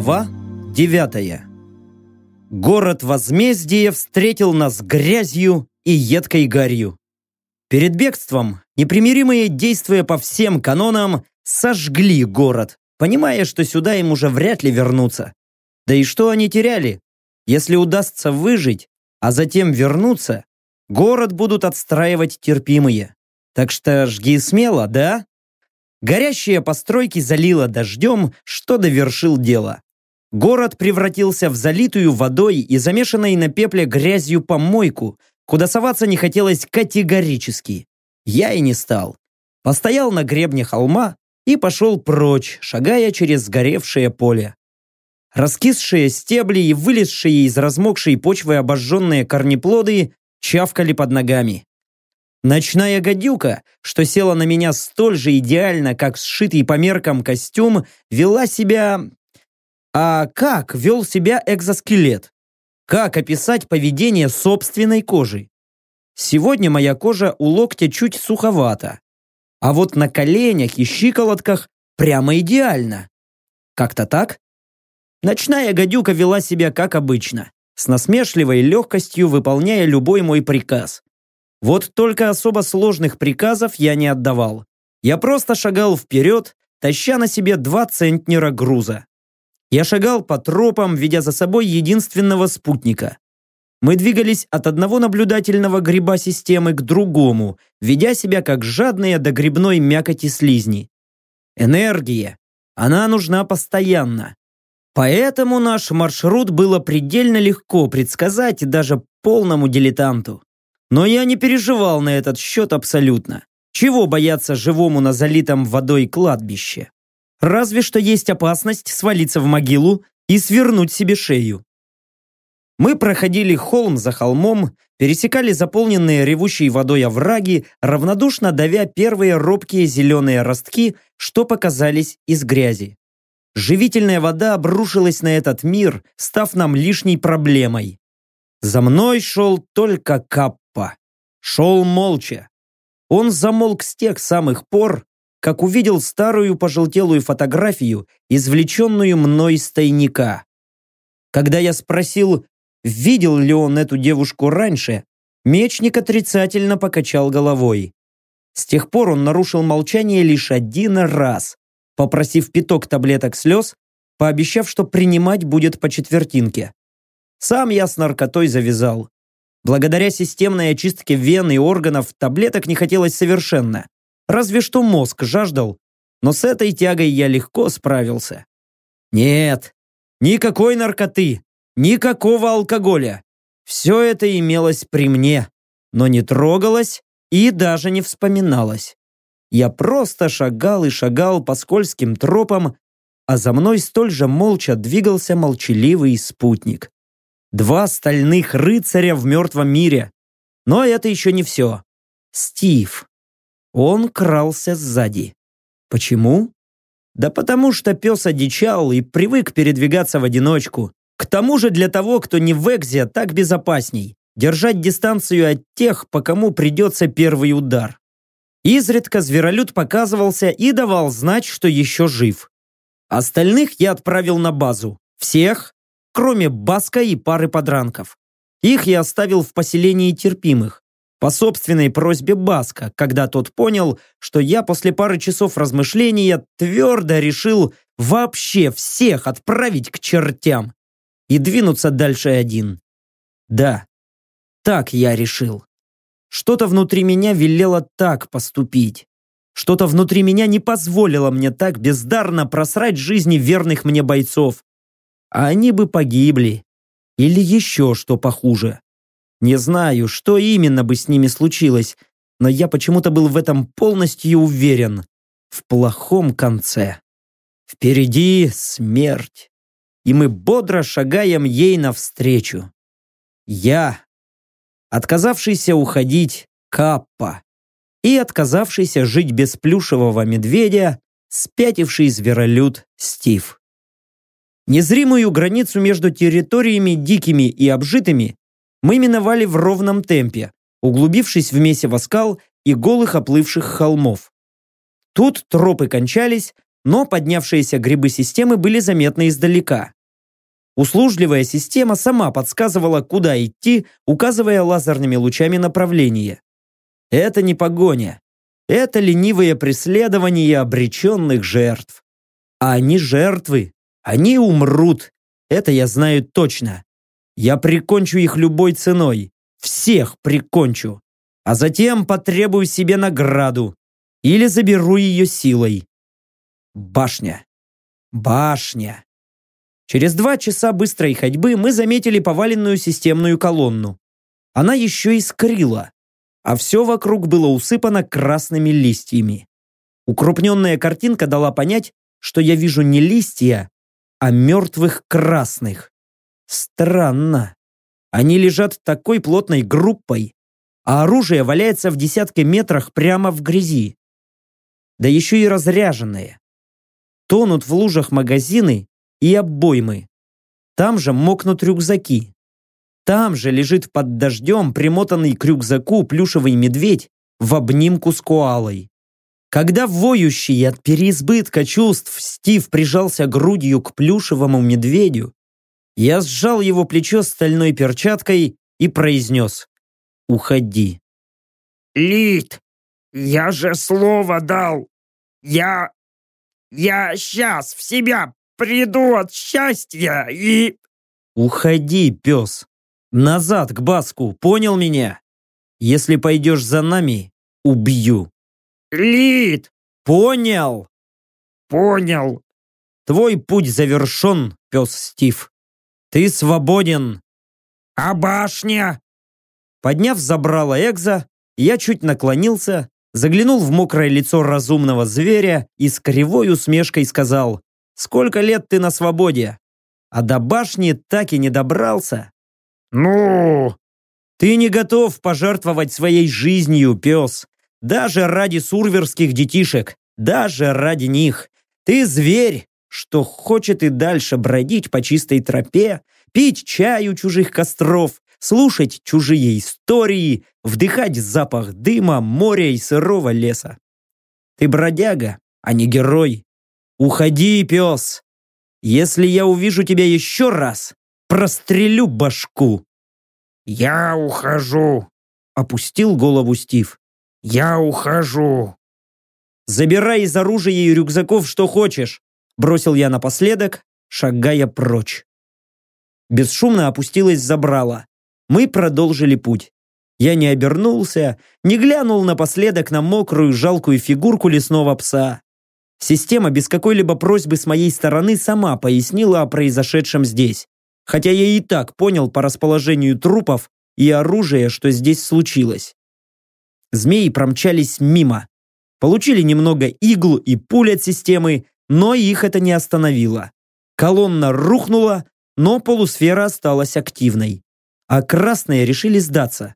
Глава 9 Город возмездия встретил нас грязью и едкой гарью. Перед бегством непримиримые, действуя по всем канонам, сожгли город, понимая, что сюда им уже вряд ли вернуться. Да и что они теряли? Если удастся выжить, а затем вернуться, город будут отстраивать терпимые. Так что жги смело, да? Горящие постройки залило дождем, что довершил дело. Город превратился в залитую водой и замешанной на пепле грязью помойку, куда соваться не хотелось категорически. Я и не стал. Постоял на гребне холма и пошел прочь, шагая через сгоревшее поле. Раскисшие стебли и вылезшие из размокшей почвы обожженные корнеплоды чавкали под ногами. Ночная гадюка, что села на меня столь же идеально, как сшитый по меркам костюм, вела себя... А как вел себя экзоскелет? Как описать поведение собственной кожи? Сегодня моя кожа у локтя чуть суховата, а вот на коленях и щиколотках прямо идеально. Как-то так? Ночная гадюка вела себя как обычно, с насмешливой легкостью выполняя любой мой приказ. Вот только особо сложных приказов я не отдавал. Я просто шагал вперед, таща на себе два центнера груза. Я шагал по тропам, ведя за собой единственного спутника. Мы двигались от одного наблюдательного гриба системы к другому, ведя себя как жадные до грибной мякоти слизни. Энергия. Она нужна постоянно. Поэтому наш маршрут было предельно легко предсказать даже полному дилетанту. Но я не переживал на этот счет абсолютно. Чего бояться живому на залитом водой кладбище? Разве что есть опасность свалиться в могилу и свернуть себе шею. Мы проходили холм за холмом, пересекали заполненные ревущей водой овраги, равнодушно давя первые робкие зеленые ростки, что показались из грязи. Живительная вода обрушилась на этот мир, став нам лишней проблемой. За мной шел только Каппа. Шел молча. Он замолк с тех самых пор, как увидел старую пожелтелую фотографию, извлеченную мной из тайника. Когда я спросил, видел ли он эту девушку раньше, мечник отрицательно покачал головой. С тех пор он нарушил молчание лишь один раз, попросив пяток таблеток слез, пообещав, что принимать будет по четвертинке. Сам я с наркотой завязал. Благодаря системной очистке вен и органов таблеток не хотелось совершенно. Разве что мозг жаждал, но с этой тягой я легко справился. Нет, никакой наркоты, никакого алкоголя. Все это имелось при мне, но не трогалось и даже не вспоминалось. Я просто шагал и шагал по скользким тропам, а за мной столь же молча двигался молчаливый спутник. Два стальных рыцаря в мертвом мире. Но это еще не все. Стив. Он крался сзади. Почему? Да потому что пес одичал и привык передвигаться в одиночку. К тому же для того, кто не в Экзе, так безопасней. Держать дистанцию от тех, по кому придется первый удар. Изредка зверолюд показывался и давал знать, что еще жив. Остальных я отправил на базу. Всех, кроме Баска и пары подранков. Их я оставил в поселении терпимых. По собственной просьбе Баска, когда тот понял, что я после пары часов размышления твердо решил вообще всех отправить к чертям и двинуться дальше один. Да, так я решил. Что-то внутри меня велело так поступить. Что-то внутри меня не позволило мне так бездарно просрать жизни верных мне бойцов а они бы погибли. Или еще что похуже. Не знаю, что именно бы с ними случилось, но я почему-то был в этом полностью уверен. В плохом конце. Впереди смерть. И мы бодро шагаем ей навстречу. Я, отказавшийся уходить Каппа и отказавшийся жить без плюшевого медведя, спятивший зверолюд Стив. Незримую границу между территориями дикими и обжитыми мы миновали в ровном темпе, углубившись в месиво скал и голых оплывших холмов. Тут тропы кончались, но поднявшиеся грибы системы были заметны издалека. Услужливая система сама подсказывала, куда идти, указывая лазерными лучами направление. Это не погоня. Это ленивое преследование обреченных жертв. А они жертвы. Они умрут. Это я знаю точно. Я прикончу их любой ценой. Всех прикончу. А затем потребую себе награду. Или заберу ее силой. Башня. Башня. Через два часа быстрой ходьбы мы заметили поваленную системную колонну. Она еще искрила, а все вокруг было усыпано красными листьями. Укрупненная картинка дала понять, что я вижу не листья, а мертвых красных. Странно. Они лежат такой плотной группой, а оружие валяется в десятке метрах прямо в грязи. Да еще и разряженное. Тонут в лужах магазины и обоймы. Там же мокнут рюкзаки. Там же лежит под дождем примотанный к рюкзаку плюшевый медведь в обнимку с коалой. Когда воющий от переизбытка чувств Стив прижался грудью к плюшевому медведю, я сжал его плечо стальной перчаткой и произнес «Уходи». «Лид, я же слово дал! Я... я сейчас в себя приду от счастья и...» «Уходи, пес! Назад к Баску, понял меня? Если пойдешь за нами, убью!» «Лид!» «Понял!» «Понял!» «Твой путь завершен, пес Стив. Ты свободен!» «А башня?» Подняв забрало Экза, я чуть наклонился, заглянул в мокрое лицо разумного зверя и с кривой усмешкой сказал Сколько лет ты на свободе? А до башни так и не добрался. Ну? Ты не готов пожертвовать своей жизнью, пес. Даже ради сурверских детишек. Даже ради них. Ты зверь, что хочет и дальше бродить по чистой тропе, пить чай у чужих костров, слушать чужие истории, вдыхать запах дыма, моря и сырого леса. Ты бродяга, а не герой. «Уходи, пес! Если я увижу тебя еще раз, прострелю башку!» «Я ухожу!» — опустил голову Стив. «Я ухожу!» «Забирай из оружия и рюкзаков что хочешь!» — бросил я напоследок, шагая прочь. Бесшумно опустилась забрала. Мы продолжили путь. Я не обернулся, не глянул напоследок на мокрую жалкую фигурку лесного пса. Система без какой-либо просьбы с моей стороны сама пояснила о произошедшем здесь. Хотя я и так понял по расположению трупов и оружия, что здесь случилось. Змеи промчались мимо. Получили немного игл и пуль от системы, но их это не остановило. Колонна рухнула, но полусфера осталась активной. А красные решили сдаться.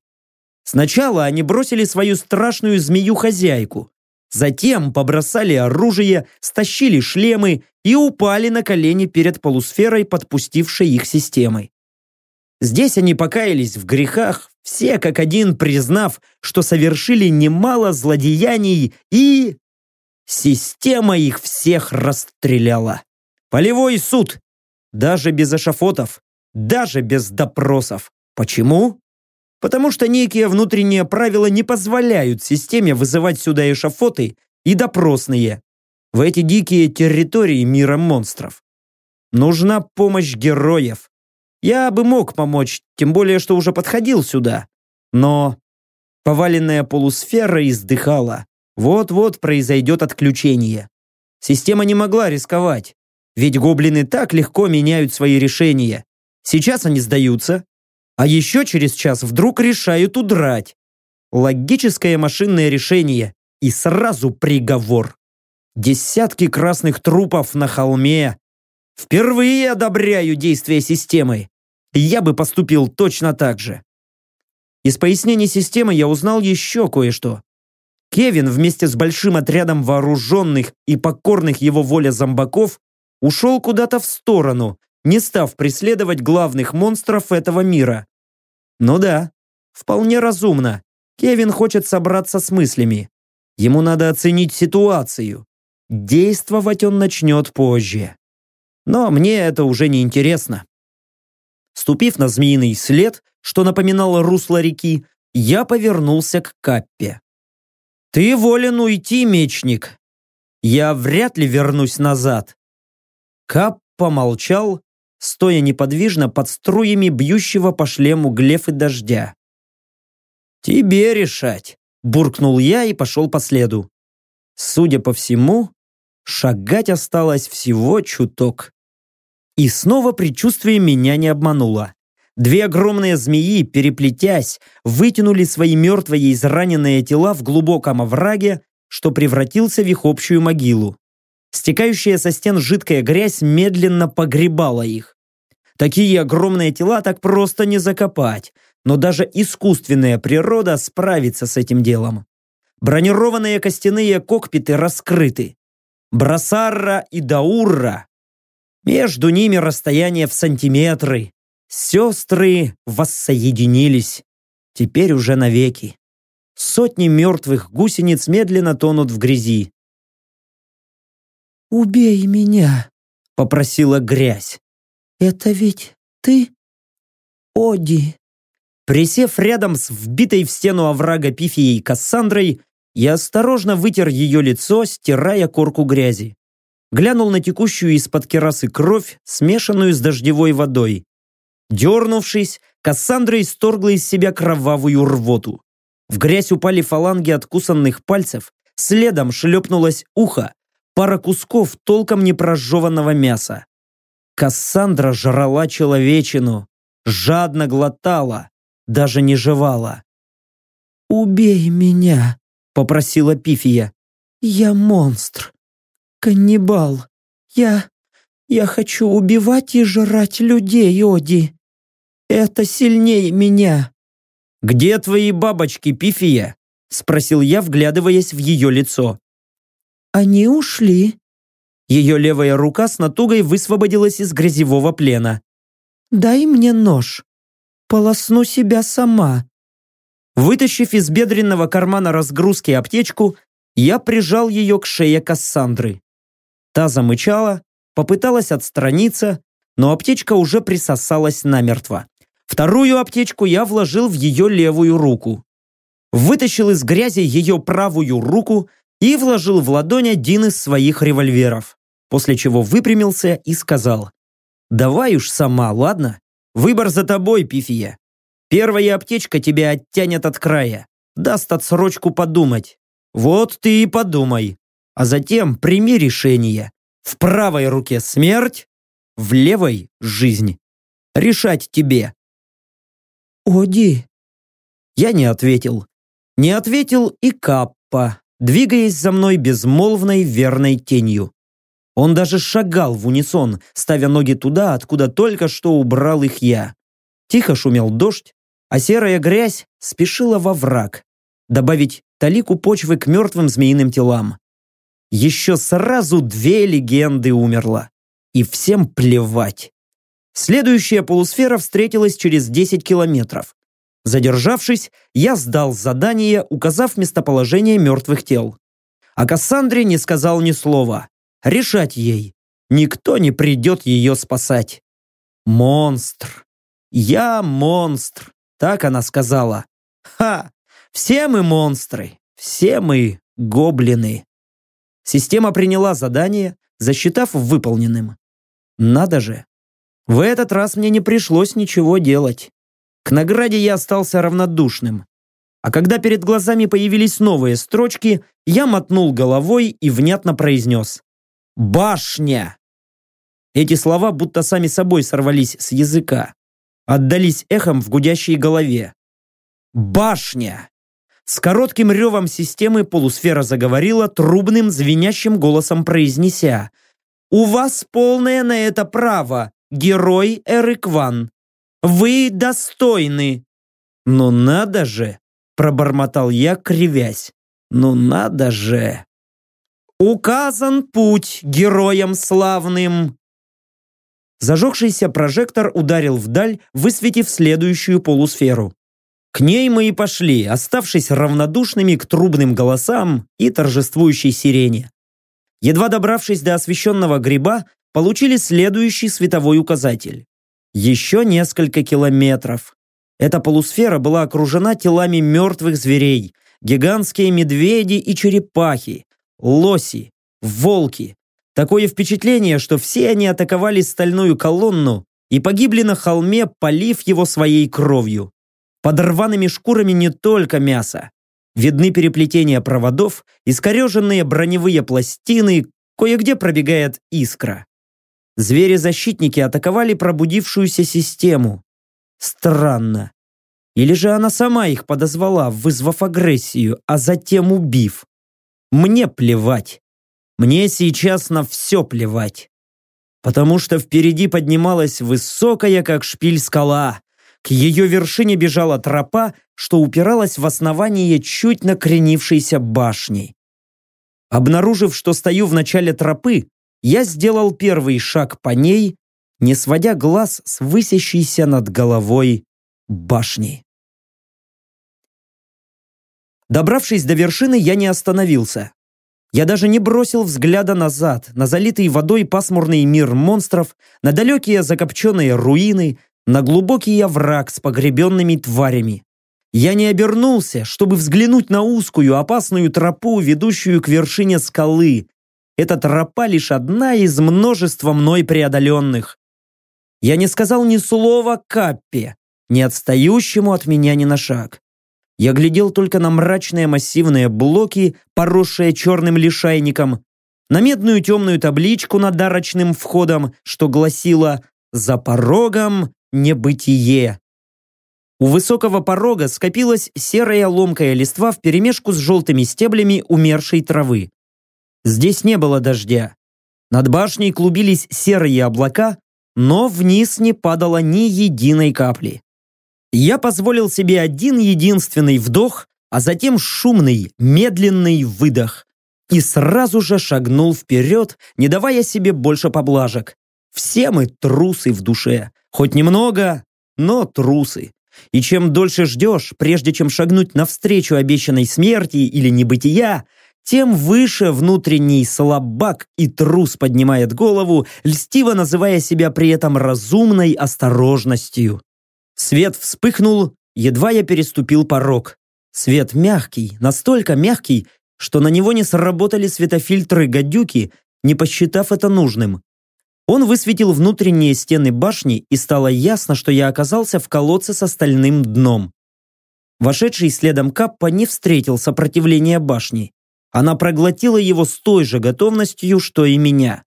Сначала они бросили свою страшную змею-хозяйку, Затем побросали оружие, стащили шлемы и упали на колени перед полусферой, подпустившей их системой. Здесь они покаялись в грехах, все как один признав, что совершили немало злодеяний и... Система их всех расстреляла. Полевой суд. Даже без эшафотов, даже без допросов. Почему? потому что некие внутренние правила не позволяют системе вызывать сюда эшафоты и допросные в эти дикие территории мира монстров. Нужна помощь героев. Я бы мог помочь, тем более, что уже подходил сюда. Но поваленная полусфера издыхала. Вот-вот произойдет отключение. Система не могла рисковать, ведь гоблины так легко меняют свои решения. Сейчас они сдаются, а еще через час вдруг решают удрать. Логическое машинное решение и сразу приговор. Десятки красных трупов на холме. Впервые одобряю действия системы. Я бы поступил точно так же. Из пояснений системы я узнал еще кое-что. Кевин вместе с большим отрядом вооруженных и покорных его воле зомбаков ушел куда-то в сторону, не став преследовать главных монстров этого мира. Ну да, вполне разумно. Кевин хочет собраться с мыслями. Ему надо оценить ситуацию. действовать он начнет позже. Но мне это уже не интересно. Ступив на змеиный след, что напоминало русло реки, я повернулся к Каппе. «Ты волен уйти, мечник. Я вряд ли вернусь назад». Кап помолчал, стоя неподвижно под струями бьющего по шлему глефы дождя. «Тебе решать», – буркнул я и пошел по следу. Судя по всему, шагать осталось всего чуток. И снова предчувствие меня не обмануло. Две огромные змеи, переплетясь, вытянули свои мертвые израненные тела в глубоком овраге, что превратился в их общую могилу. Стекающая со стен жидкая грязь медленно погребала их. Такие огромные тела так просто не закопать, но даже искусственная природа справится с этим делом. Бронированные костяные кокпиты раскрыты. Брасарра и Даурра между ними расстояние в сантиметры. Сестры воссоединились. Теперь уже навеки. Сотни мертвых гусениц медленно тонут в грязи. «Убей меня», — попросила грязь. «Это ведь ты, Оди?» Присев рядом с вбитой в стену оврага Пифией Кассандрой, я осторожно вытер ее лицо, стирая корку грязи глянул на текущую из-под керасы кровь, смешанную с дождевой водой. Дернувшись, Кассандра исторгла из себя кровавую рвоту. В грязь упали фаланги откусанных пальцев, следом шлепнулось ухо, пара кусков толком не прожеванного мяса. Кассандра жрала человечину, жадно глотала, даже не жевала. «Убей меня», — попросила Пифия. «Я монстр. «Каннибал! Я... я хочу убивать и жрать людей, Оди! Это сильнее меня!» «Где твои бабочки, Пифия?» спросил я, вглядываясь в ее лицо. «Они ушли». Ее левая рука с натугой высвободилась из грязевого плена. «Дай мне нож. Полосну себя сама». Вытащив из бедренного кармана разгрузки аптечку, я прижал ее к шее Кассандры. Та замычала, попыталась отстраниться, но аптечка уже присосалась намертво. Вторую аптечку я вложил в ее левую руку. Вытащил из грязи ее правую руку и вложил в ладонь один из своих револьверов, после чего выпрямился и сказал «Давай уж сама, ладно? Выбор за тобой, Пифия. Первая аптечка тебя оттянет от края, даст отсрочку подумать. Вот ты и подумай а затем прими решение. В правой руке смерть, в левой жизнь. Решать тебе. Оди. Я не ответил. Не ответил и Каппа, двигаясь за мной безмолвной верной тенью. Он даже шагал в унисон, ставя ноги туда, откуда только что убрал их я. Тихо шумел дождь, а серая грязь спешила во враг, добавить талику почвы к мертвым змеиным телам еще сразу две легенды умерло. И всем плевать. Следующая полусфера встретилась через 10 километров. Задержавшись, я сдал задание, указав местоположение мертвых тел. А Кассандре не сказал ни слова. Решать ей. Никто не придет ее спасать. Монстр. Я монстр. Так она сказала. Ха! Все мы монстры. Все мы гоблины. Система приняла задание, засчитав выполненным. Надо же. В этот раз мне не пришлось ничего делать. К награде я остался равнодушным. А когда перед глазами появились новые строчки, я мотнул головой и внятно произнес «Башня!». Эти слова будто сами собой сорвались с языка. Отдались эхом в гудящей голове. «Башня!» С коротким ревом системы полусфера заговорила трубным звенящим голосом произнеся «У вас полное на это право, герой Эрикван. Вы достойны». «Ну надо же!» – пробормотал я, кривясь. «Ну надо же!» «Указан путь героям славным!» Зажегшийся прожектор ударил вдаль, высветив следующую полусферу. К ней мы и пошли, оставшись равнодушными к трубным голосам и торжествующей сирене. Едва добравшись до освещенного гриба, получили следующий световой указатель. Еще несколько километров. Эта полусфера была окружена телами мертвых зверей, гигантские медведи и черепахи, лоси, волки. Такое впечатление, что все они атаковали стальную колонну и погибли на холме, полив его своей кровью. Под рваными шкурами не только мясо. Видны переплетения проводов, искореженные броневые пластины, кое-где пробегает искра. Звери-защитники атаковали пробудившуюся систему. Странно. Или же она сама их подозвала, вызвав агрессию, а затем убив. Мне плевать. Мне сейчас на все плевать. Потому что впереди поднималась высокая, как шпиль, скала. К ее вершине бежала тропа, что упиралась в основание чуть накренившейся башни. Обнаружив, что стою в начале тропы, я сделал первый шаг по ней, не сводя глаз с высящейся над головой башни. Добравшись до вершины, я не остановился. Я даже не бросил взгляда назад, на залитый водой пасмурный мир монстров, на далекие закопченные руины, на глубокий овраг с погребенными тварями. Я не обернулся, чтобы взглянуть на узкую, опасную тропу, ведущую к вершине скалы. Эта тропа лишь одна из множества мной преодоленных. Я не сказал ни слова Каппе, не отстающему от меня ни на шаг. Я глядел только на мрачные массивные блоки, поросшие черным лишайником, на медную темную табличку над арочным входом, что гласило «За порогом небытие». У высокого порога скопилась серая ломкая листва вперемешку с желтыми стеблями умершей травы. Здесь не было дождя. Над башней клубились серые облака, но вниз не падало ни единой капли. Я позволил себе один единственный вдох, а затем шумный, медленный выдох. И сразу же шагнул вперед, не давая себе больше поблажек. Все мы трусы в душе. Хоть немного, но трусы. И чем дольше ждешь, прежде чем шагнуть навстречу обещанной смерти или небытия, тем выше внутренний слабак и трус поднимает голову, льстиво называя себя при этом разумной осторожностью. Свет вспыхнул, едва я переступил порог. Свет мягкий, настолько мягкий, что на него не сработали светофильтры гадюки, не посчитав это нужным. Он высветил внутренние стены башни, и стало ясно, что я оказался в колодце с остальным дном. Вошедший следом Каппа не встретил сопротивления башни. Она проглотила его с той же готовностью, что и меня.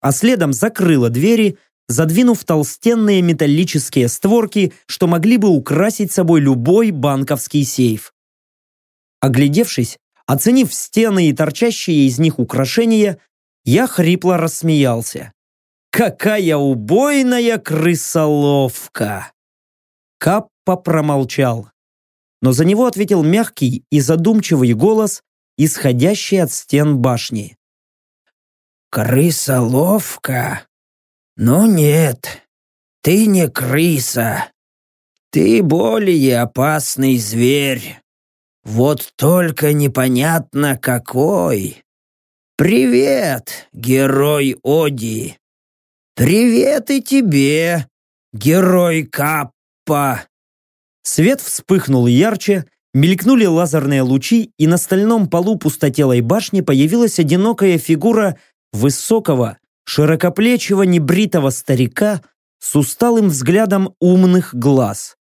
А следом закрыла двери, задвинув толстенные металлические створки, что могли бы украсить собой любой банковский сейф. Оглядевшись, оценив стены и торчащие из них украшения, я хрипло рассмеялся. «Какая убойная крысоловка!» Каппа промолчал. Но за него ответил мягкий и задумчивый голос, исходящий от стен башни. «Крысоловка? «Ну нет, ты не крыса. Ты более опасный зверь. Вот только непонятно какой. Привет, герой Оди. Привет и тебе, герой Каппа». Свет вспыхнул ярче, мелькнули лазерные лучи, и на стальном полу пустотелой башни появилась одинокая фигура высокого, широкоплечего небритого старика с усталым взглядом умных глаз.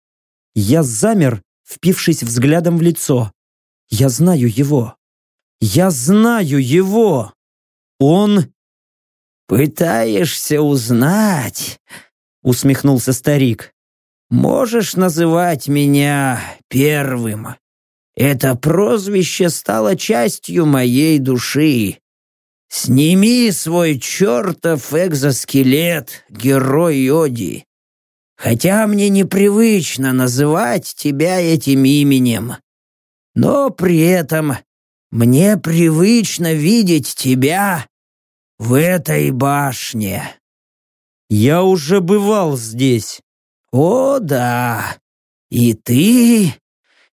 Я замер, впившись взглядом в лицо. Я знаю его. Я знаю его. Он... «Пытаешься узнать?» — усмехнулся старик. «Можешь называть меня первым. Это прозвище стало частью моей души. Сними свой чертов экзоскелет, герой Йоди. Хотя мне непривычно называть тебя этим именем. Но при этом мне привычно видеть тебя в этой башне. Я уже бывал здесь. О, да. И ты,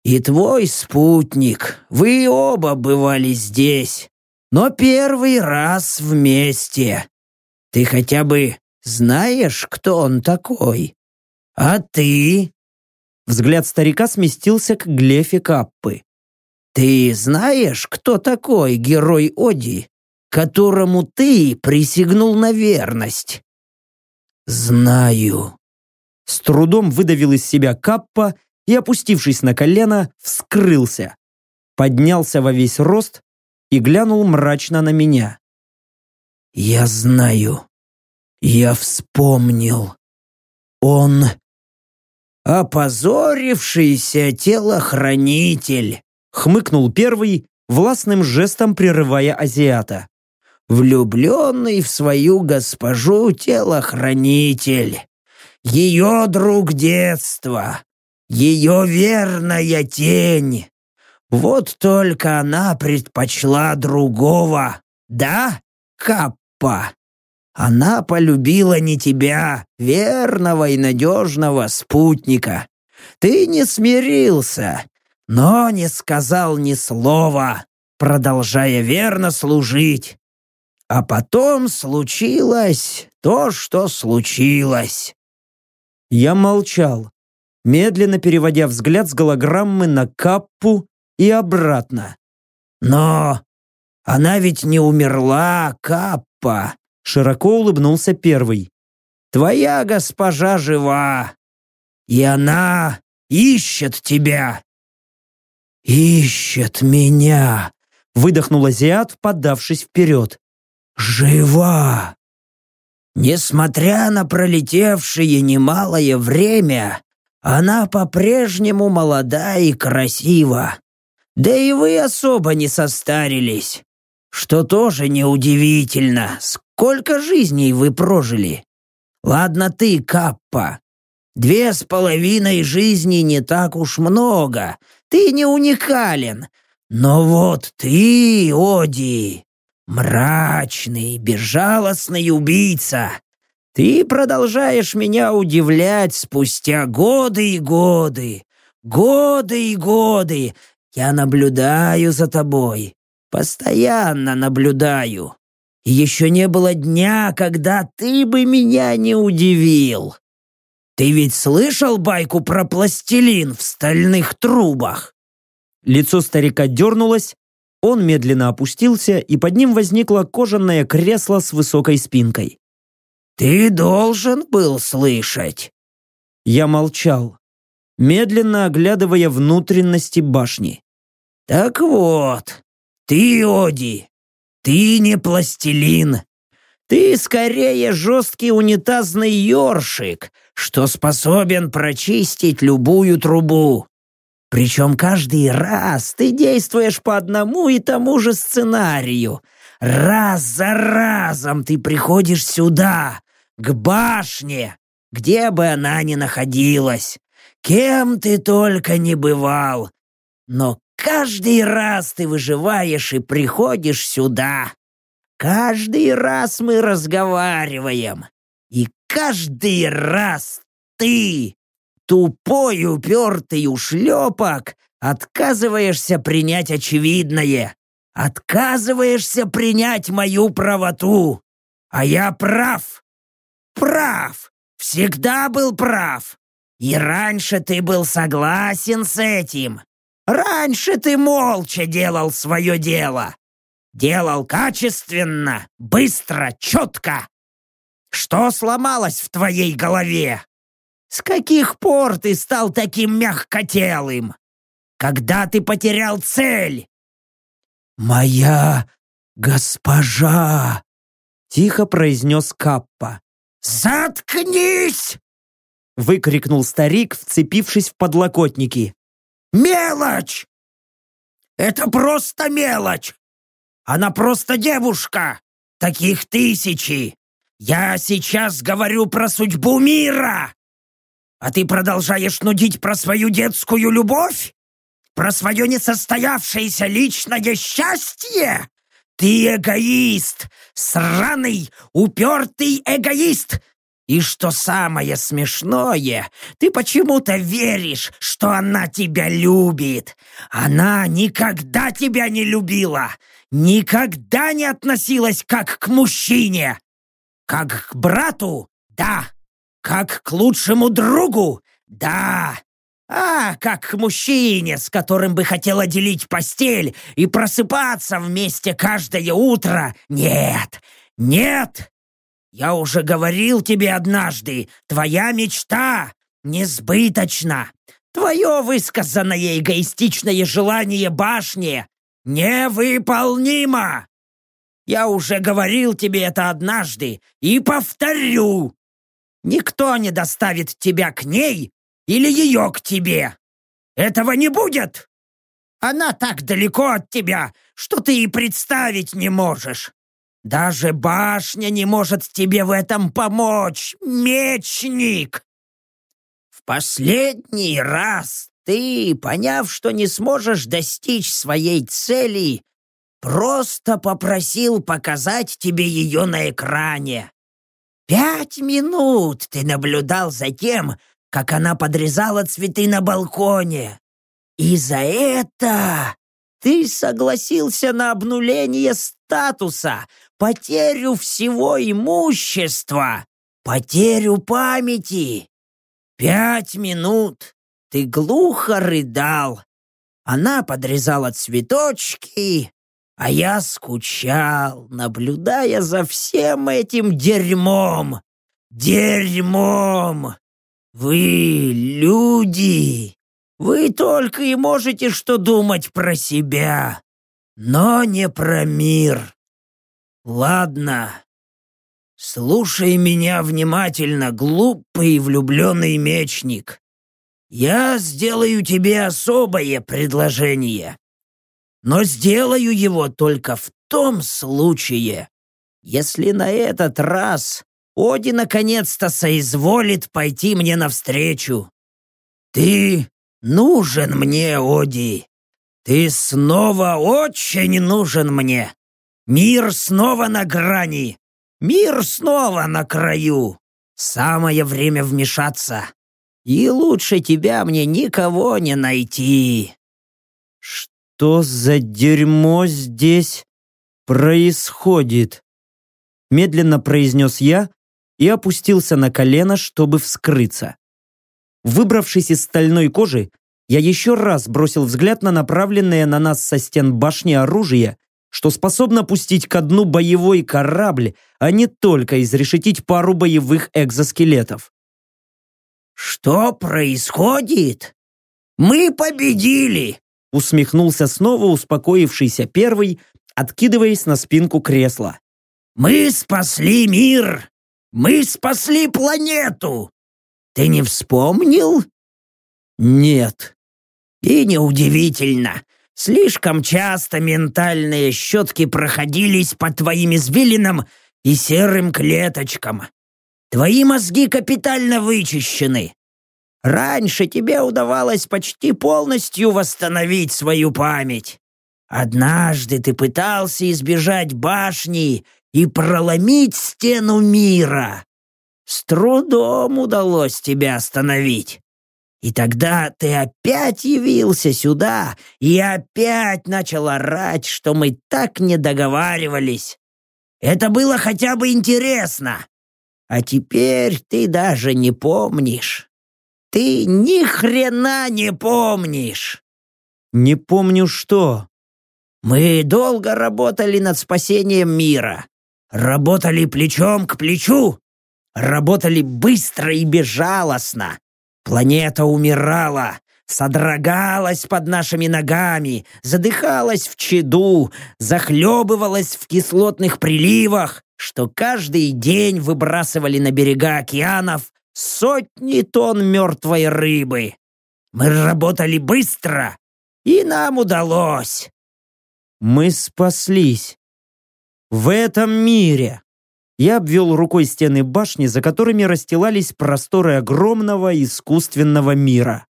и твой спутник, вы оба бывали здесь но первый раз вместе. Ты хотя бы знаешь, кто он такой? А ты?» Взгляд старика сместился к Глефе Каппы. «Ты знаешь, кто такой герой Оди, которому ты присягнул на верность?» «Знаю». С трудом выдавил из себя Каппа и, опустившись на колено, вскрылся. Поднялся во весь рост и глянул мрачно на меня. «Я знаю. Я вспомнил. Он опозорившийся телохранитель», хмыкнул первый, властным жестом прерывая азиата. «Влюбленный в свою госпожу телохранитель. Ее друг детства. Ее верная тень. Вот только она предпочла другого. Да, Каппа?» Она полюбила не тебя, верного и надежного спутника. Ты не смирился, но не сказал ни слова, продолжая верно служить. А потом случилось то, что случилось. Я молчал, медленно переводя взгляд с голограммы на Каппу и обратно. Но она ведь не умерла, Каппа. Широко улыбнулся первый. «Твоя госпожа жива, и она ищет тебя». «Ищет меня», — выдохнул азиат, подавшись вперед. «Жива!» Несмотря на пролетевшее немалое время, она по-прежнему молода и красива. Да и вы особо не состарились, что тоже неудивительно, Сколько жизней вы прожили? Ладно ты, Каппа. Две с половиной жизни не так уж много. Ты не уникален. Но вот ты, Оди, мрачный, безжалостный убийца. Ты продолжаешь меня удивлять спустя годы и годы. Годы и годы. Я наблюдаю за тобой. Постоянно наблюдаю. Еще не было дня, когда ты бы меня не удивил. Ты ведь слышал байку про пластилин в стальных трубах?» Лицо старика дернулось, он медленно опустился, и под ним возникло кожаное кресло с высокой спинкой. «Ты должен был слышать». Я молчал, медленно оглядывая внутренности башни. «Так вот, ты, Оди, ты не пластилин. Ты скорее жесткий унитазный ёршик, что способен прочистить любую трубу. Причем каждый раз ты действуешь по одному и тому же сценарию. Раз за разом ты приходишь сюда, к башне, где бы она ни находилась. Кем ты только не бывал. Но Каждый раз ты выживаешь и приходишь сюда. Каждый раз мы разговариваем. И каждый раз ты, тупой упертый ушлепок, отказываешься принять очевидное. Отказываешься принять мою правоту. А я прав. Прав. Всегда был прав. И раньше ты был согласен с этим. Раньше ты молча делал свое дело. Делал качественно, быстро, четко. Что сломалось в твоей голове? С каких пор ты стал таким мягкотелым? Когда ты потерял цель? «Моя госпожа!» — тихо произнес Каппа. «Заткнись!» — выкрикнул старик, вцепившись в подлокотники. Мелочь! Это просто мелочь! Она просто девушка! Таких тысячи! Я сейчас говорю про судьбу мира! А ты продолжаешь нудить про свою детскую любовь? Про свое несостоявшееся личное счастье? Ты эгоист! Сраный, упертый эгоист! И что самое смешное, ты почему-то веришь, что она тебя любит. Она никогда тебя не любила. никогда не относилась как к мужчине. Как к брату, да. Как к лучшему другу, да. А, как к мужчине, с которым бы хотела делить постель и просыпаться вместе каждое утро, нет, нет. Я уже говорил тебе однажды, твоя мечта несбыточна. Твое высказанное эгоистичное желание башни невыполнимо. Я уже говорил тебе это однажды и повторю. Никто не доставит тебя к ней или ее к тебе. Этого не будет. Она так далеко от тебя, что ты и представить не можешь. Даже башня не может тебе в этом помочь, мечник. В последний раз ты, поняв, что не сможешь достичь своей цели, просто попросил показать тебе ее на экране. Пять минут ты наблюдал за тем, как она подрезала цветы на балконе. И за это ты согласился на обнуление статуса, потерю всего имущества, потерю памяти. Пять минут ты глухо рыдал. Она подрезала цветочки, а я скучал, наблюдая за всем этим дерьмом. Дерьмом! Вы, люди, вы только и можете что думать про себя, но не про мир. Ладно, слушай меня внимательно, глупый влюбленный мечник. Я сделаю тебе особое предложение, но сделаю его только в том случае, если на этот раз Оди наконец-то соизволит пойти мне навстречу. Ты нужен мне, Оди. Ты снова очень нужен мне. Мир снова на грани. Мир снова на краю. Самое время вмешаться. И лучше тебя мне никого не найти. Что за дерьмо здесь происходит? Медленно произнес я, и опустился на колено, чтобы вскрыться. Выбравшись из стальной кожи, я еще раз бросил взгляд на направленное на нас со стен башни оружие, что способно пустить ко дну боевой корабль, а не только изрешетить пару боевых экзоскелетов. «Что происходит? Мы победили!» Усмехнулся снова успокоившийся первый, откидываясь на спинку кресла. «Мы спасли мир! Мы спасли планету! Ты не вспомнил?» «Нет». «И неудивительно. Слишком часто ментальные щетки проходились по твоим извилинам и серым клеточкам. Твои мозги капитально вычищены. Раньше тебе удавалось почти полностью восстановить свою память. Однажды ты пытался избежать башни и проломить стену мира. С трудом удалось тебя остановить. И тогда ты опять явился сюда и опять начал орать, что мы так не договаривались. Это было хотя бы интересно. А теперь ты даже не помнишь. Ты ни хрена не помнишь. Не помню что. Мы долго работали над спасением мира. Работали плечом к плечу. Работали быстро и безжалостно. Планета умирала, содрогалась под нашими ногами, задыхалась в чаду, захлебывалась в кислотных приливах, что каждый день выбрасывали на берега океанов сотни тонн мертвой рыбы. Мы работали быстро, и нам удалось. Мы спаслись. В этом мире. Я обвел рукой стены башни, за которыми расстилались просторы огромного искусственного мира.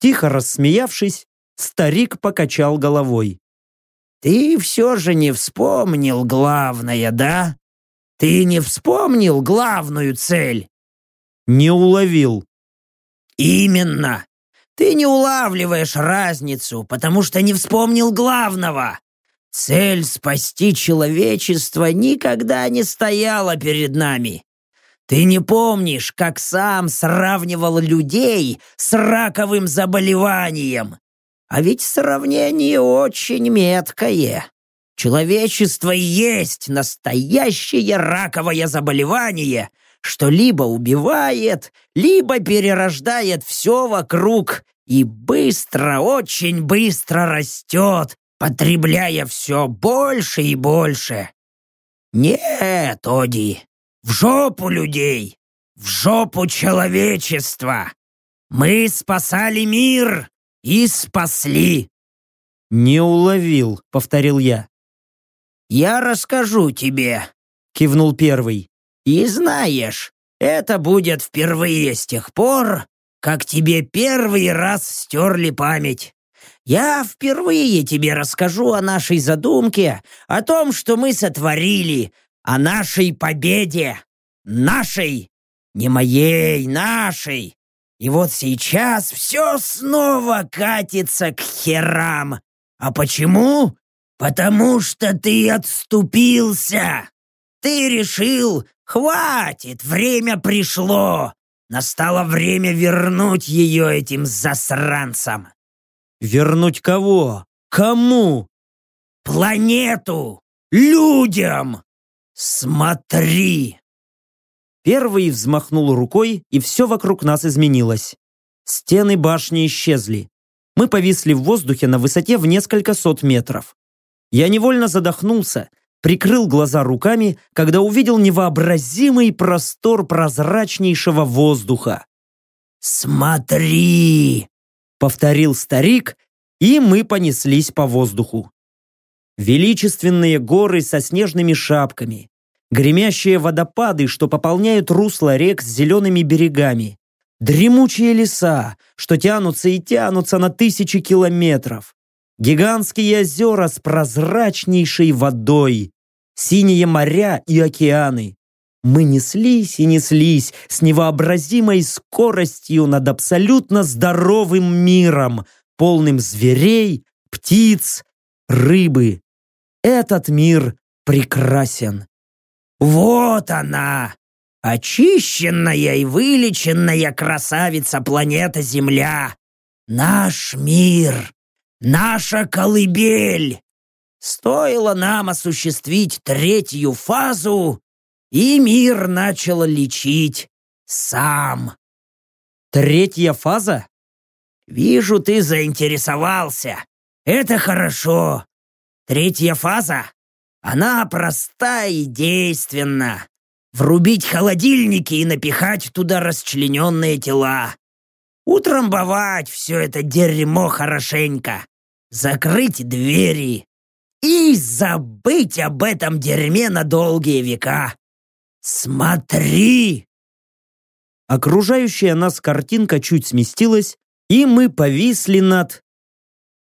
Тихо рассмеявшись, старик покачал головой. «Ты все же не вспомнил главное, да? Ты не вспомнил главную цель?» «Не уловил». «Именно. Ты не улавливаешь разницу, потому что не вспомнил главного. Цель спасти человечество никогда не стояла перед нами. Ты не помнишь, как сам сравнивал людей с раковым заболеванием? А ведь сравнение очень меткое. Человечество есть настоящее раковое заболевание, что либо убивает, либо перерождает все вокруг и быстро, очень быстро растет, потребляя все больше и больше. Нет, Оди, в жопу людей, в жопу человечества. Мы спасали мир и спасли. «Не уловил», — повторил я. «Я расскажу тебе», — кивнул первый. «И знаешь, это будет впервые с тех пор, как тебе первый раз стерли память. Я впервые тебе расскажу о нашей задумке, о том, что мы сотворили, о нашей победе. Нашей, не моей, нашей. И вот сейчас все снова катится к херам. А почему? Потому что ты отступился. Ты решил, хватит, время пришло. Настало время вернуть ее этим засранцам. Вернуть кого? Кому? Планету! Людям! Смотри! Первый взмахнул рукой, и все вокруг нас изменилось. Стены башни исчезли. Мы повисли в воздухе на высоте в несколько сот метров. Я невольно задохнулся, прикрыл глаза руками, когда увидел невообразимый простор прозрачнейшего воздуха. «Смотри!» — повторил старик, и мы понеслись по воздуху. Величественные горы со снежными шапками, гремящие водопады, что пополняют русло рек с зелеными берегами, дремучие леса, что тянутся и тянутся на тысячи километров, гигантские озера с прозрачнейшей водой, синие моря и океаны. Мы неслись и неслись с невообразимой скоростью над абсолютно здоровым миром, полным зверей, птиц, рыбы. Этот мир прекрасен. Вот она! Очищенная и вылеченная красавица планета Земля! Наш мир! Наша колыбель! Стоило нам осуществить третью фазу, и мир начал лечить сам. Третья фаза? Вижу, ты заинтересовался. Это хорошо. Третья фаза она проста и действенна. Врубить холодильники и напихать туда расчлененные тела. Утрамбовать все это дерьмо хорошенько. Закрыть двери. И забыть об этом дерьме на долгие века. Смотри! Окружающая нас картинка чуть сместилась, и мы повисли над...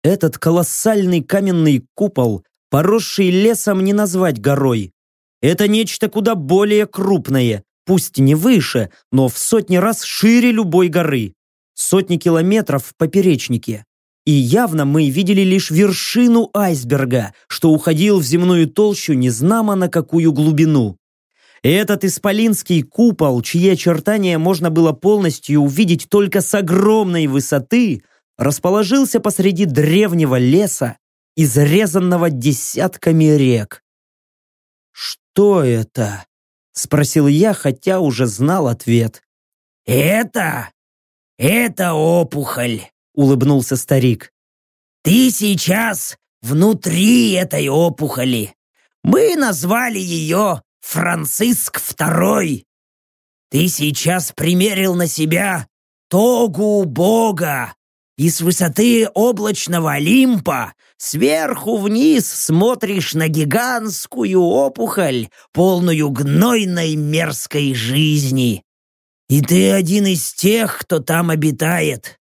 Этот колоссальный каменный купол поросший лесом не назвать горой. Это нечто куда более крупное, пусть не выше, но в сотни раз шире любой горы. Сотни километров в поперечнике. И явно мы видели лишь вершину айсберга, что уходил в земную толщу незнамо на какую глубину. Этот исполинский купол, чьи очертания можно было полностью увидеть только с огромной высоты, расположился посреди древнего леса, изрезанного десятками рек. «Что это?» — спросил я, хотя уже знал ответ. «Это? Это опухоль!» — улыбнулся старик. «Ты сейчас внутри этой опухоли. Мы назвали ее Франциск II. Ты сейчас примерил на себя тогу Бога, и с высоты облачного Олимпа сверху вниз смотришь на гигантскую опухоль, полную гнойной мерзкой жизни. И ты один из тех, кто там обитает.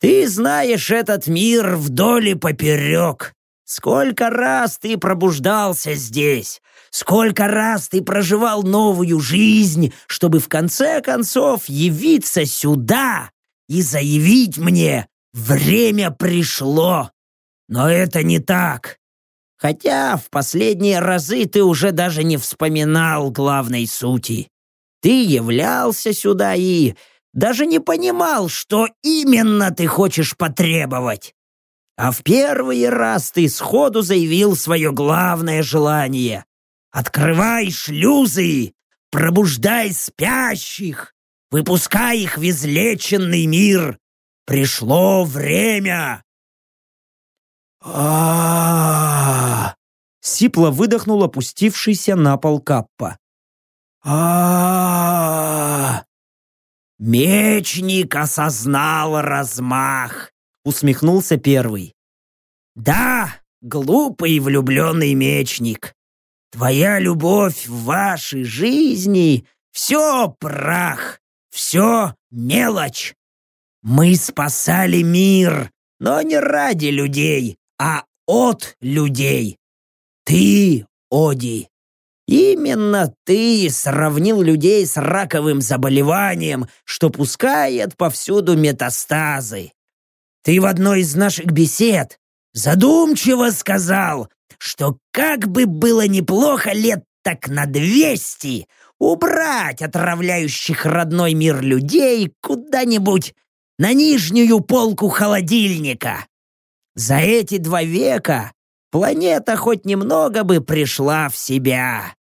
Ты знаешь этот мир вдоль и поперек. Сколько раз ты пробуждался здесь, сколько раз ты проживал новую жизнь, чтобы в конце концов явиться сюда и заявить мне «Время пришло!» Но это не так. Хотя в последние разы ты уже даже не вспоминал главной сути. Ты являлся сюда и даже не понимал, что именно ты хочешь потребовать. А в первый раз ты сходу заявил свое главное желание. Открывай шлюзы, пробуждай спящих, выпускай их в излеченный мир. Пришло время. а Сипло выдохнул опустившийся на пол Каппа. а Мечник осознал размах, усмехнулся первый. Да, глупый влюбленный мечник. Твоя любовь в вашей жизни — все прах, все мелочь. Мы спасали мир, но не ради людей, а от людей. Ты, Оди, именно ты сравнил людей с раковым заболеванием, что пускает повсюду метастазы. Ты в одной из наших бесед задумчиво сказал, что как бы было неплохо лет так на двести убрать отравляющих родной мир людей куда-нибудь на нижнюю полку холодильника. За эти два века планета хоть немного бы пришла в себя.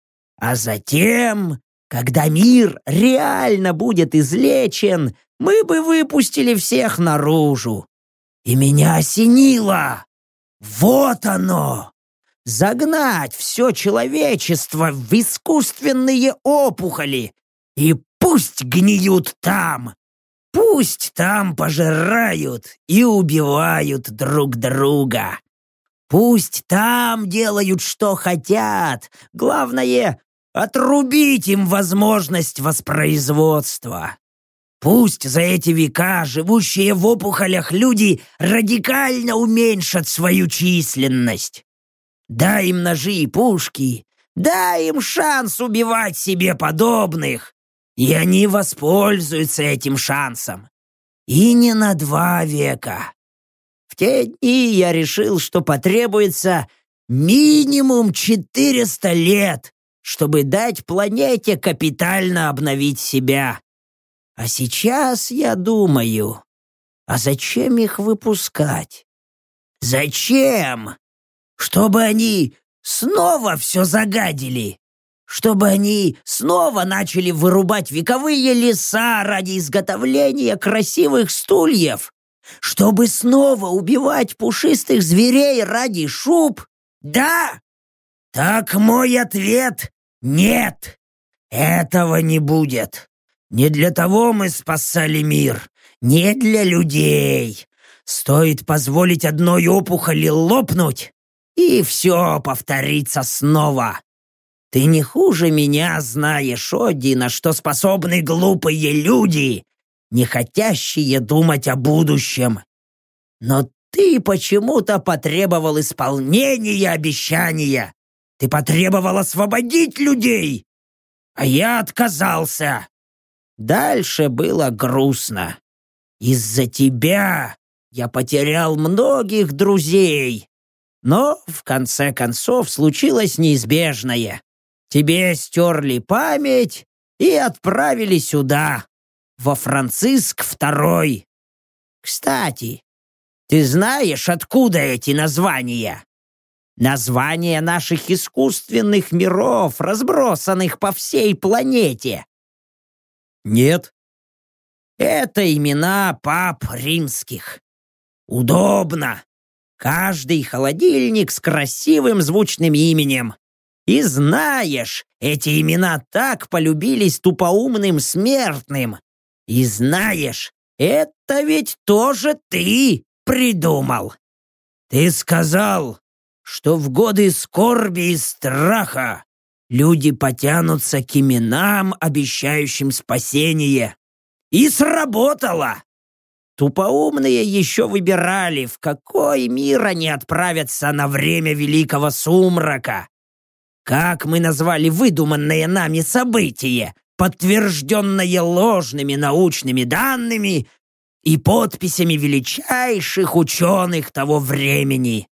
А затем, когда мир реально будет излечен, мы бы выпустили всех наружу. И меня осенило. Вот оно! Загнать все человечество в искусственные опухоли, и пусть гниют там, пусть там пожирают и убивают друг друга. Пусть там делают, что хотят. Главное — отрубить им возможность воспроизводства. Пусть за эти века живущие в опухолях люди радикально уменьшат свою численность. Дай им ножи и пушки, дай им шанс убивать себе подобных, и они воспользуются этим шансом. И не на два века. В те дни я решил, что потребуется минимум 400 лет, чтобы дать планете капитально обновить себя. А сейчас я думаю, а зачем их выпускать? Зачем? Чтобы они снова все загадили? Чтобы они снова начали вырубать вековые леса ради изготовления красивых стульев? Чтобы снова убивать пушистых зверей ради шуб? Да? Так мой ответ — нет. Этого не будет. Не для того мы спасали мир, не для людей. Стоит позволить одной опухоли лопнуть, и все повторится снова. Ты не хуже меня знаешь, Одди, на что способны глупые люди, не хотящие думать о будущем. Но ты почему-то потребовал исполнения обещания. Ты потребовал освободить людей, а я отказался. Дальше было грустно. Из-за тебя я потерял многих друзей. Но, в конце концов, случилось неизбежное. Тебе стерли память и отправили сюда, во Франциск второй. Кстати, ты знаешь, откуда эти названия? Названия наших искусственных миров, разбросанных по всей планете. Нет. Это имена пап римских. Удобно. Каждый холодильник с красивым звучным именем. И знаешь, эти имена так полюбились тупоумным смертным. И знаешь, это ведь тоже ты придумал. Ты сказал, что в годы скорби и страха люди потянутся к именам, обещающим спасение. И сработало. Тупоумные еще выбирали, в какой мир они отправятся на время Великого Сумрака. Как мы назвали выдуманное нами событие, подтвержденное ложными научными данными и подписями величайших ученых того времени.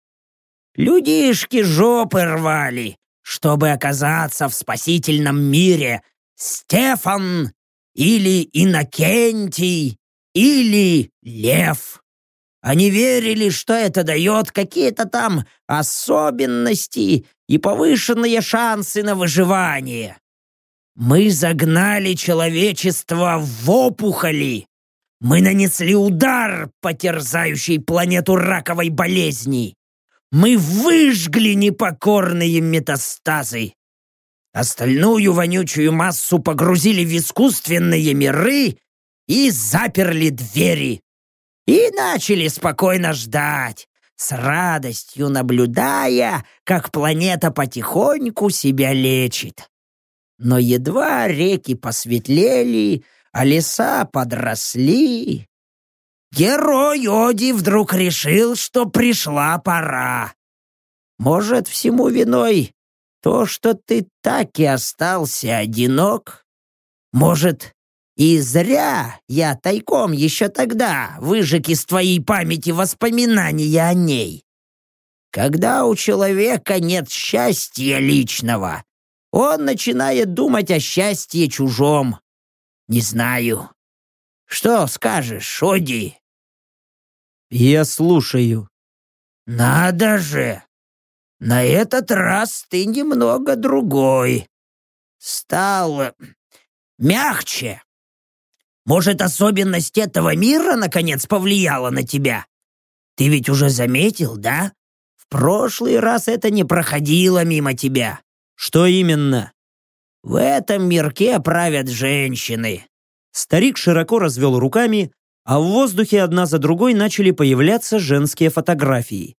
Людишки жопы рвали, чтобы оказаться в спасительном мире. Стефан или Иннокентий или Лев. Они верили, что это дает какие-то там особенности и повышенные шансы на выживание. Мы загнали человечество в опухоли. Мы нанесли удар по терзающей планету раковой болезни. Мы выжгли непокорные метастазы. Остальную вонючую массу погрузили в искусственные миры и заперли двери. И начали спокойно ждать, с радостью наблюдая, как планета потихоньку себя лечит. Но едва реки посветлели, а леса подросли, герой Оди вдруг решил, что пришла пора. Может, всему виной то, что ты так и остался одинок? Может, и зря я тайком еще тогда выжег из твоей памяти воспоминания о ней? Когда у человека нет счастья личного, он начинает думать о счастье чужом. Не знаю. Что скажешь, Оди? Я слушаю. Надо же! На этот раз ты немного другой. Стал мягче. Может, особенность этого мира, наконец, повлияла на тебя? Ты ведь уже заметил, да? В прошлый раз это не проходило мимо тебя. Что именно? В этом мирке правят женщины. Старик широко развел руками, а в воздухе одна за другой начали появляться женские фотографии.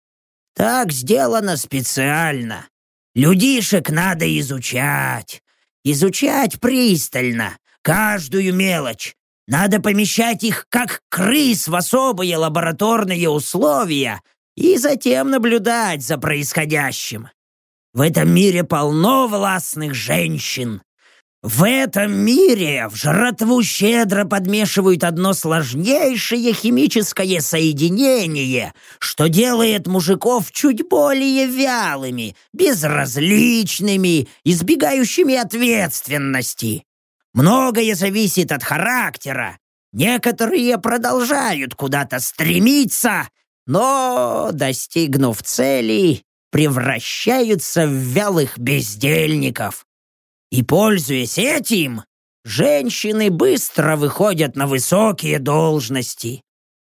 Так сделано специально. Людишек надо изучать. Изучать пристально, каждую мелочь. Надо помещать их, как крыс, в особые лабораторные условия и затем наблюдать за происходящим. В этом мире полно властных женщин. В этом мире в жратву щедро подмешивают одно сложнейшее химическое соединение, что делает мужиков чуть более вялыми, безразличными, избегающими ответственности. Многое зависит от характера. Некоторые продолжают куда-то стремиться, но, достигнув цели, превращаются в вялых бездельников. И, пользуясь этим, женщины быстро выходят на высокие должности.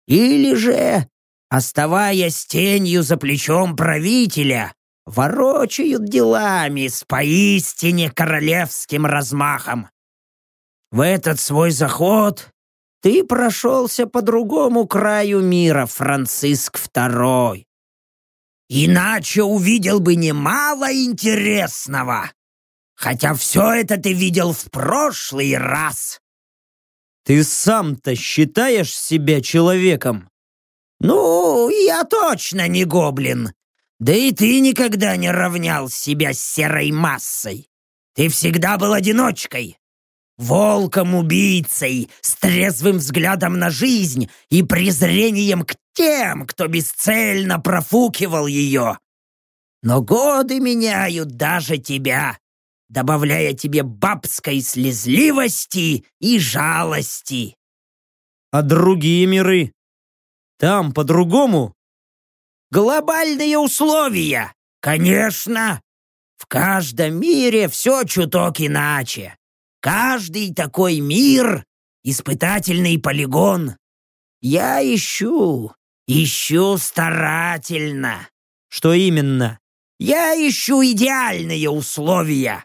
Или же, оставаясь тенью за плечом правителя, ворочают делами с поистине королевским размахом. В этот свой заход ты прошелся по другому краю мира, Франциск II. Иначе увидел бы немало интересного. Хотя все это ты видел в прошлый раз. Ты сам-то считаешь себя человеком? Ну, я точно не гоблин. Да и ты никогда не равнял себя с серой массой. Ты всегда был одиночкой. Волком-убийцей, с трезвым взглядом на жизнь и презрением к тем, кто бесцельно профукивал ее. Но годы меняют даже тебя, добавляя тебе бабской слезливости и жалости. А другие миры? Там по-другому? Глобальные условия, конечно. В каждом мире все чуток иначе. Каждый такой мир — испытательный полигон. Я ищу, ищу старательно. Что именно? Я ищу идеальные условия.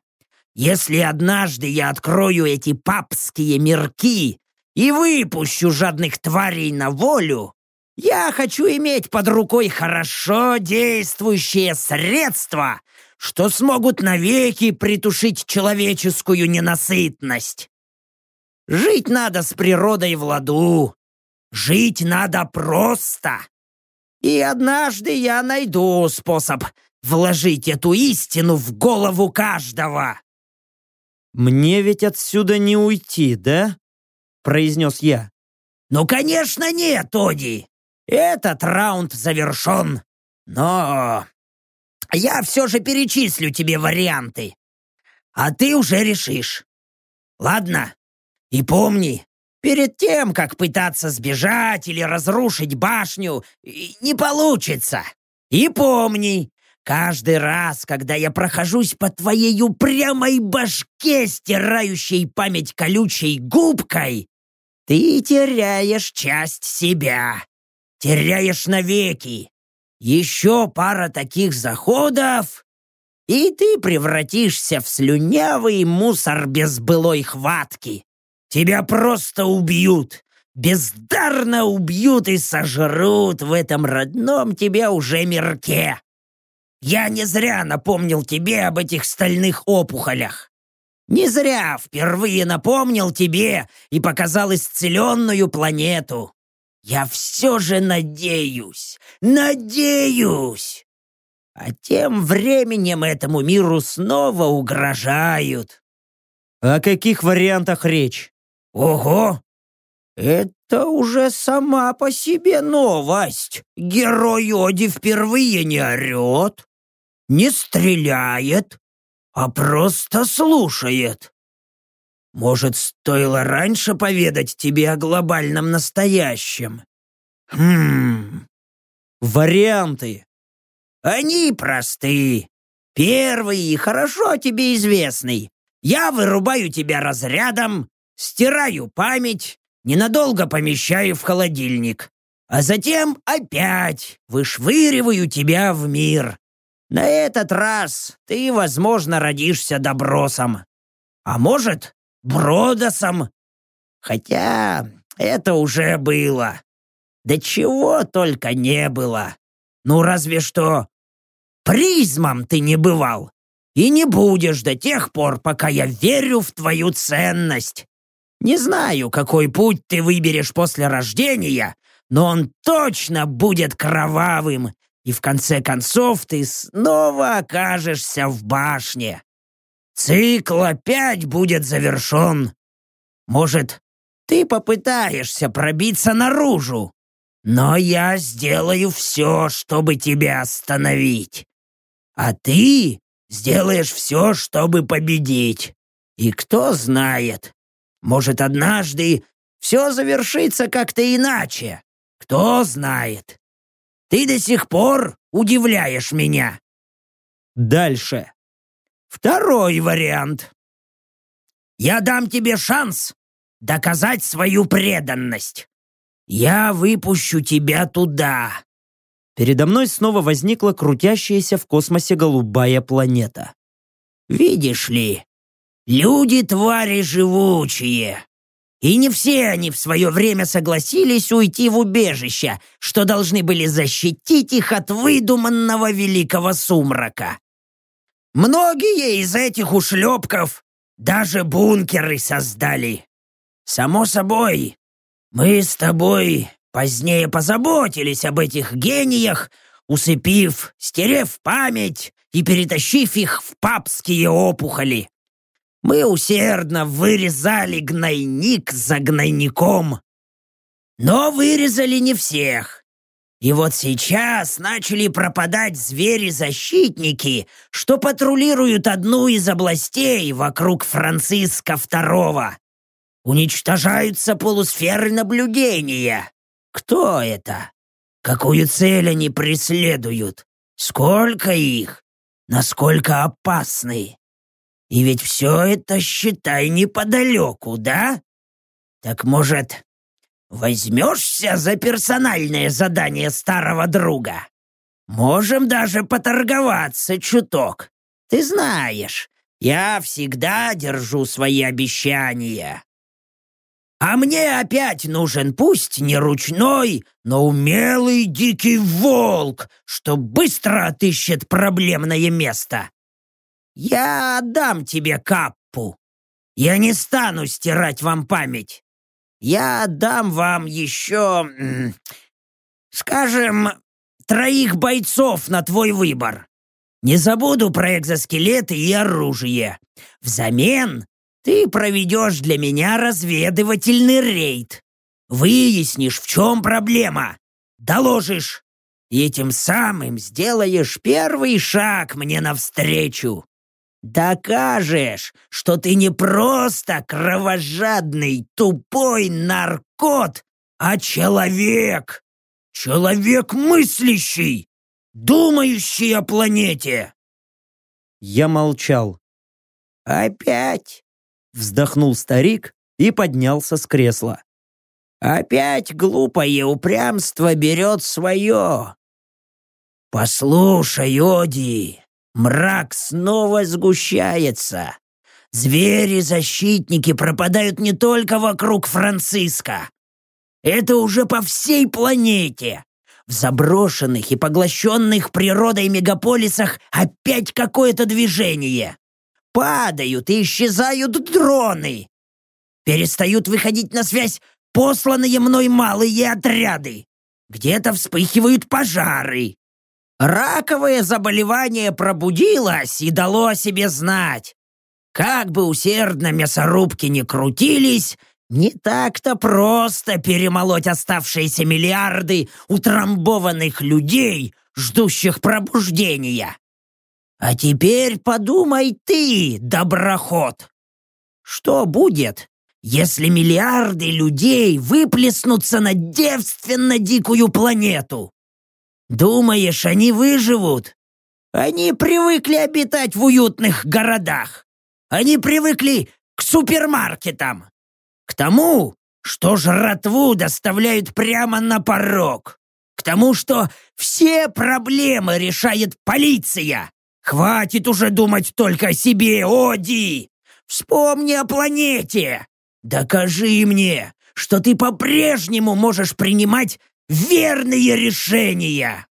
Если однажды я открою эти папские мирки и выпущу жадных тварей на волю, я хочу иметь под рукой хорошо действующие средства, что смогут навеки притушить человеческую ненасытность. Жить надо с природой в ладу. Жить надо просто. И однажды я найду способ вложить эту истину в голову каждого. «Мне ведь отсюда не уйти, да?» — произнес я. «Ну, конечно, нет, Оди. Этот раунд завершен. Но я все же перечислю тебе варианты. А ты уже решишь. Ладно? И помни, перед тем, как пытаться сбежать или разрушить башню, не получится. И помни, каждый раз, когда я прохожусь по твоей упрямой башке, стирающей память колючей губкой, ты теряешь часть себя. Теряешь навеки. Еще пара таких заходов, и ты превратишься в слюнявый мусор без былой хватки. Тебя просто убьют, бездарно убьют и сожрут в этом родном тебе уже мирке. Я не зря напомнил тебе об этих стальных опухолях. Не зря впервые напомнил тебе и показал исцеленную планету. Я все же надеюсь, надеюсь. А тем временем этому миру снова угрожают. О каких вариантах речь? Ого! Это уже сама по себе новость. Герой Оди впервые не орет, не стреляет, а просто слушает. Может, стоило раньше поведать тебе о глобальном настоящем? Хм... Варианты. Они просты. Первый и хорошо тебе известный. Я вырубаю тебя разрядом, стираю память, ненадолго помещаю в холодильник, а затем опять вышвыриваю тебя в мир. На этот раз ты, возможно, родишься добросом. А может, Бродосом. Хотя это уже было. Да чего только не было. Ну, разве что призмом ты не бывал. И не будешь до тех пор, пока я верю в твою ценность. Не знаю, какой путь ты выберешь после рождения, но он точно будет кровавым, и в конце концов ты снова окажешься в башне. Цикл опять будет завершен. Может, ты попытаешься пробиться наружу, но я сделаю все, чтобы тебя остановить. А ты сделаешь все, чтобы победить. И кто знает, может, однажды все завершится как-то иначе. Кто знает. Ты до сих пор удивляешь меня. Дальше. Второй вариант. Я дам тебе шанс доказать свою преданность. Я выпущу тебя туда. Передо мной снова возникла крутящаяся в космосе голубая планета. Видишь ли, люди твари живучие. И не все они в свое время согласились уйти в убежище, что должны были защитить их от выдуманного великого сумрака. Многие из этих ушлепков даже бункеры создали. Само собой, мы с тобой позднее позаботились об этих гениях, усыпив, стерев память и перетащив их в папские опухоли. Мы усердно вырезали гнойник за гнойником. Но вырезали не всех. И вот сейчас начали пропадать звери-защитники, что патрулируют одну из областей вокруг Франциска II. Уничтожаются полусферы наблюдения. Кто это? Какую цель они преследуют? Сколько их? Насколько опасны? И ведь все это, считай, неподалеку, да? Так может, Возьмешься за персональное задание старого друга? Можем даже поторговаться чуток. Ты знаешь, я всегда держу свои обещания. А мне опять нужен пусть не ручной, но умелый дикий волк, что быстро отыщет проблемное место. Я отдам тебе каппу. Я не стану стирать вам память. Я дам вам еще, скажем, троих бойцов на твой выбор. Не забуду про экзоскелеты и оружие. Взамен ты проведешь для меня разведывательный рейд. Выяснишь, в чем проблема. Доложишь. и тем самым сделаешь первый шаг мне навстречу. Докажешь, что ты не просто кровожадный, тупой наркот, а человек. Человек мыслящий, думающий о планете. Я молчал. Опять? Вздохнул старик и поднялся с кресла. Опять глупое упрямство берет свое. Послушай, Оди, мрак снова сгущается. Звери-защитники пропадают не только вокруг Франциска. Это уже по всей планете. В заброшенных и поглощенных природой мегаполисах опять какое-то движение. Падают и исчезают дроны. Перестают выходить на связь посланные мной малые отряды. Где-то вспыхивают пожары. Раковое заболевание пробудилось и дало о себе знать. Как бы усердно мясорубки не крутились, не так-то просто перемолоть оставшиеся миллиарды утрамбованных людей, ждущих пробуждения. А теперь подумай ты, доброход. Что будет, если миллиарды людей выплеснутся на девственно дикую планету? Думаешь, они выживут? Они привыкли обитать в уютных городах. Они привыкли к супермаркетам. К тому, что жратву доставляют прямо на порог. К тому, что все проблемы решает полиция. Хватит уже думать только о себе, Оди! Вспомни о планете! Докажи мне, что ты по-прежнему можешь принимать верные решения!»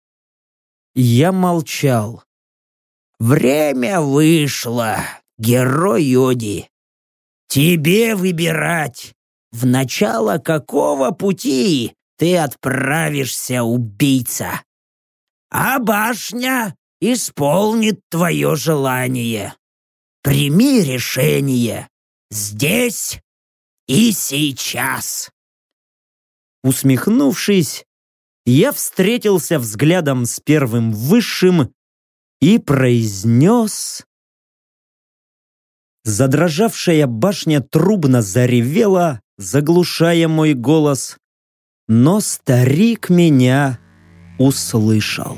Я молчал. «Время вышло, герой Йоди. Тебе выбирать, в начало какого пути ты отправишься, убийца. А башня исполнит твое желание. Прими решение. Здесь и сейчас. Усмехнувшись, я встретился взглядом с первым высшим и произнес... Задрожавшая башня трубно заревела, заглушая мой голос, но старик меня услышал.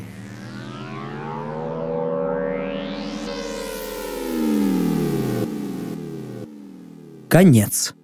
Конец.